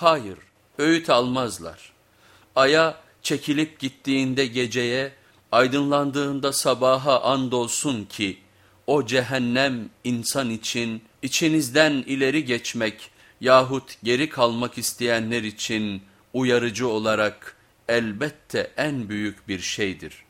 Hayır, öğüt almazlar. Aya çekilip gittiğinde geceye, aydınlandığında sabaha andolsun ki, o cehennem insan için içinizden ileri geçmek yahut geri kalmak isteyenler için uyarıcı olarak elbette en büyük bir şeydir.''